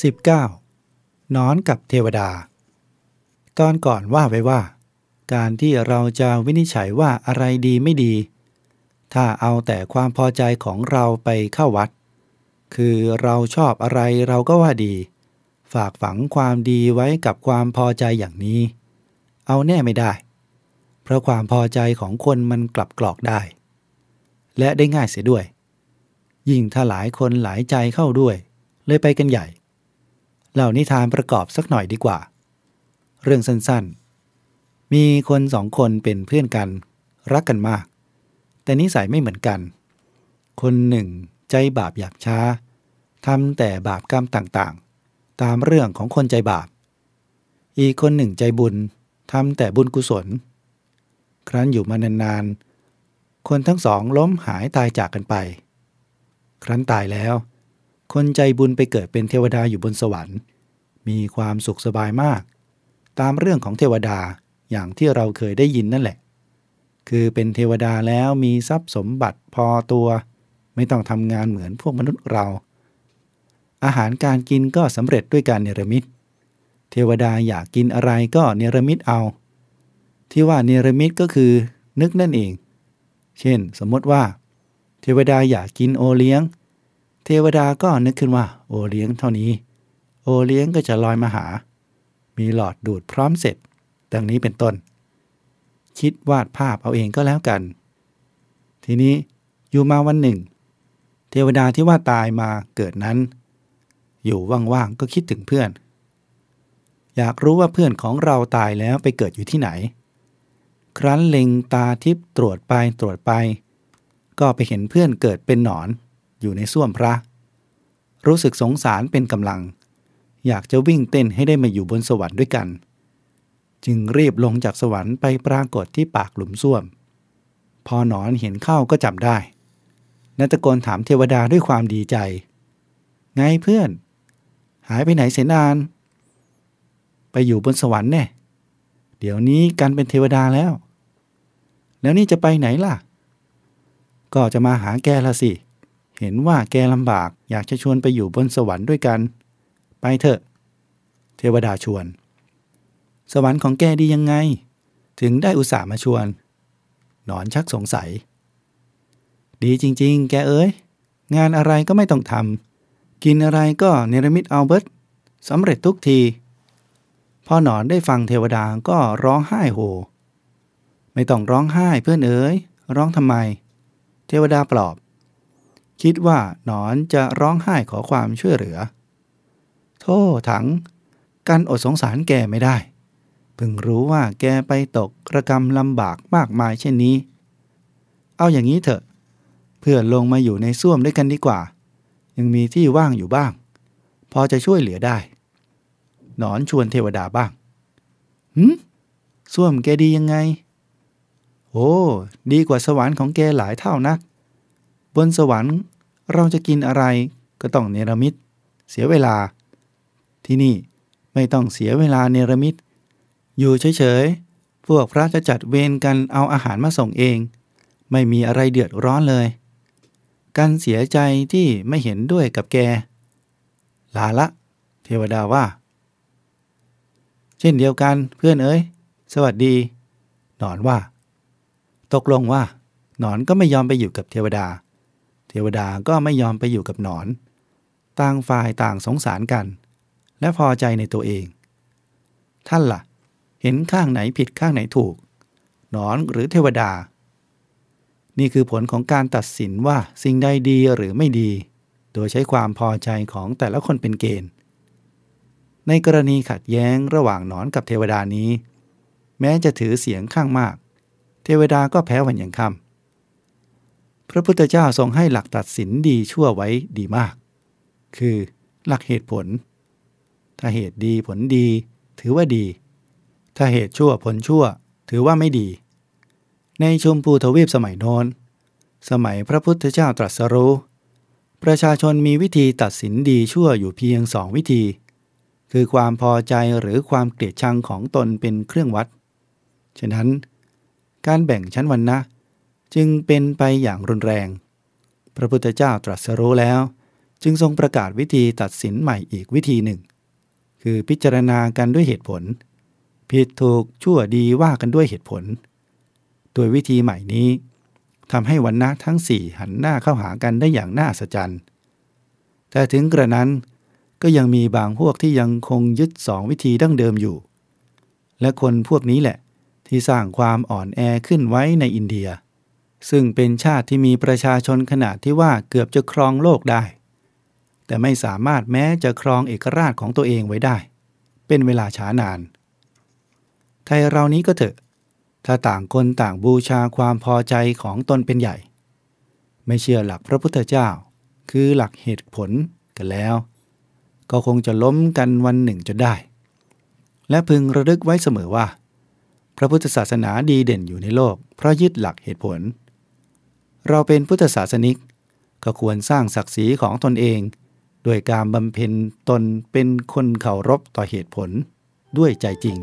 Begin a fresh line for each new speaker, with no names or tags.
19. นอนกับเทวดา ตอนก่อนว่าไว้ว่า การที่เราจะวินิจฉัยว่าอะไรดีไม่ดี ถ้าเอาแต่ความพอใจของเราไปเข้าวัด คือเราชอบอะไรเราก็ว่าดี ฝากฝังความดีไว้กับความพอใจอย่างนี้ เอาแน่ไม่ได้ เพราะความพอใจของคนมันกลับกรอกได้ และได้ง่ายเสียด้วย ยิ่งถ้าหลายคนหลายใจเข้าด้วย เลยไปกันใหญ่ เล่านิทานประกอบสักหน่อยดีกว่า เรื่องสั้นๆ มีคนสองคนเป็นเพื่อนกัน รักกันมาก แต่นิสัยไม่เหมือนกัน คนหนึ่งใจบาปหยาบช้าทำแต่บาปกรรมต่างๆ ตามเรื่องของคนใจบาป อีกคนหนึ่งใจบุญทำแต่บุญกุศล ครั้นอยู่มานานๆ คนทั้งสองล้มหายตายจากกันไป ครั้นตายแล้ว คนใจบุญไปเกิดเป็นเทวดาอยู่บนสวรรค์ มีความสุขสบายมาก ตามเรื่องของเทวดาอย่างที่เราเคยได้ยินนั่นแหละ คือเป็นเทวดาแล้วมีทรัพย์สมบัติพอตัว ไม่ต้องทำงานเหมือนพวกมนุษย์เรา อาหารการกินก็สำเร็จด้วยการเนรมิต เทวดาอยากกินอะไรก็เนรมิตเอา ที่ว่าเนรมิตก็คือนึกนั่นเอง เช่น สมมติว่า เทวดาอยากกินโอเลี้ยง เทวดาก็นึกขึ้นว่า โอเลี้ยงเท่านี้ โอเลี้ยงก็จะลอยมาหา มีหลอดดูดพร้อมเสร็จ ดังนี้เป็นต้น คิดวาดภาพเอาเองก็แล้วกัน ทีนี้อยู่มาวันหนึ่ง เทวดาที่ว่าตายมาเกิดนั้น อยู่ว่างๆก็คิดถึงเพื่อน อยากรู้ว่าเพื่อนของเราตายแล้วไปเกิดอยู่ที่ไหน ครั้นเล็งตาทิพตรวจไปตรวจไป ก็ไปเห็นเพื่อนเกิดเป็นหนอน อยู่ในส้วมพระ รู้สึกสงสารเป็นกำลัง อยากจะวิ่งเต้นให้ได้มาอยู่บนสวรรค์ด้วยกัน จึงรีบลงจากสวรรค์ไปปรากฏที่ปากหลุมส้วม พอหนอนเห็นเข้าก็จำได้นัตะโกนถามเทวดาด้วยความดีใจ ไงเพื่อน หายไปไหนเสนาน ไปอยู่บนสวรรค์แน่เดี๋ยวนี้กันเป็นเทวดาแล้ว แล้วนี่จะไปไหนล่ะ ก็จะมาหาแกละสิ เห็นว่าแกลำบากอยากจะชวนไปอยู่บนสวรรค์ด้วยกัน ไปเถอะ เทวดาชวน สวรรค์ของแกดียังไง ถึงได้อุตส่าห์มาชวน หนอนชักสงสัย ดีจริง ๆ แกเอ้ย งานอะไรก็ไม่ต้องทำกินอะไรก็เนรมิตเอาเบิร์ตสำเร็จทุกที พอหนอนได้ฟังเทวดาก็ร้องไห้โห ไม่ต้องร้องไห้เพื่อนเอ๋ยร้องทำไม เทวดาปลอบ คิดว่าหนอนจะร้องไห้ขอความช่วยเหลือ โทษถัง กันอดสงสารแกไม่ได้ เพิ่งรู้ว่าแกไปตกระกรรมลำบากมากมายเช่นนี้ เอาอย่างนี้เถอะ เพื่อลงมาอยู่ในส้วมด้วยกันดีกว่า ยังมีที่ว่างอยู่บ้าง พอจะช่วยเหลือได้ หนอนชวนเทวดาบ้างหืมส้วมแกดียังไง โอ้ ดีกว่าสวรรค์ของแกหลายเท่านัก บนสวรรค์เราจะกินอะไรก็ต้องเนรมิต เสียเวลา ที่นี่ไม่ต้องเสียเวลาเนรมิต อยู่เฉยๆ พวกพระจะจัดเวรกันเอาอาหารมาส่งเอง ไม่มีอะไรเดือดร้อนเลยกันเสียใจที่ไม่เห็นด้วยกับแก ลาละ เทวดาว่า เช่นเดียวกันเพื่อนเอ้ย สวัสดี หนอนว่า ตกลงว่า หนอนก็ไม่ยอมไปอยู่กับเทวดา เทวดาก็ไม่ยอมไปอยู่กับหนอน ต่างฝ่ายต่างสงสารกัน และพอใจในตัวเอง ท่านละ่ะ เห็นข้างไหนผิดข้างไหนถูก หนอนหรือเทวดา นี่คือผลของการตัดสินว่าสิ่งใดดีหรือไม่ดี โดยใช้ความพอใจของแต่ละคนเป็นเกณฑ์ ในกรณีขัดแย้งระหว่างหนอนกับเทวดานี้ แม้จะถือเสียงข้างมาก เทวดาก็แพ้วันอย่างคำ พระพุทธเจ้าทรงให้หลักตัดสินดีชั่วไว้ดีมาก คือหลักเหตุผล ถ้าเหตุดีผลดี ถือว่าดี ถ้าเหตุชั่วผลชั่ว ถือว่าไม่ดี ในชมพูทวีปสมัยโน้น สมัยพระพุทธเจ้าตรัสรู้ประชาชนมีวิธีตัดสินดีชั่วอยู่เพียงสองวิธี คือความพอใจหรือความเกลียดชังของตนเป็นเครื่องวัด ฉะนั้น การแบ่งชั้นวันนะ จึงเป็นไปอย่างรุนแรง พระพุทธเจ้าตรัสรู้แล้ว จึงทรงประกาศวิธีตัดสินใหม่อีกวิธีหนึ่ง คือพิจารณากันด้วยเหตุผล ผิดถูกชั่วดีว่ากันด้วยเหตุผล โดยวิธีใหม่นี้ทำให้วันนะทั้งสี่หันหน้าเข้าหากันได้อย่างน่าสะใจแต่ถึงกระนั้นก็ยังมีบางพวกที่ยังคงยึดสองวิธีดั้งเดิมอยู่ และคนพวกนี้แหละที่สร้างความอ่อนแอขึ้นไว้ในอินเดีย ซึ่งเป็นชาติที่มีประชาชนขนาดที่ว่าเกือบจะครองโลกได้ แต่ไม่สามารถแม้จะครองเอกราชของตัวเองไว้ได้ เป็นเวลาช้านาน ไทยเรานี้ก็เถอะ ถ้าต่างคนต่างบูชาความพอใจของตนเป็นใหญ่ ไม่เชื่อหลักพระพุทธเจ้า คือหลักเหตุผลกันแล้ว ก็คงจะล้มกันวันหนึ่งจนได้ และพึงระลึกไว้เสมอว่า พระพุทธศาสนาดีเด่นอยู่ในโลกเพราะยึดหลักเหตุผล เราเป็นพุทธศาสนิก ก็ควรสร้างศักดิ์ศรีของตนเอง ด้วยการบำเพ็ญตนเป็นคนเคารพต่อเหตุผลด้วยใจจริง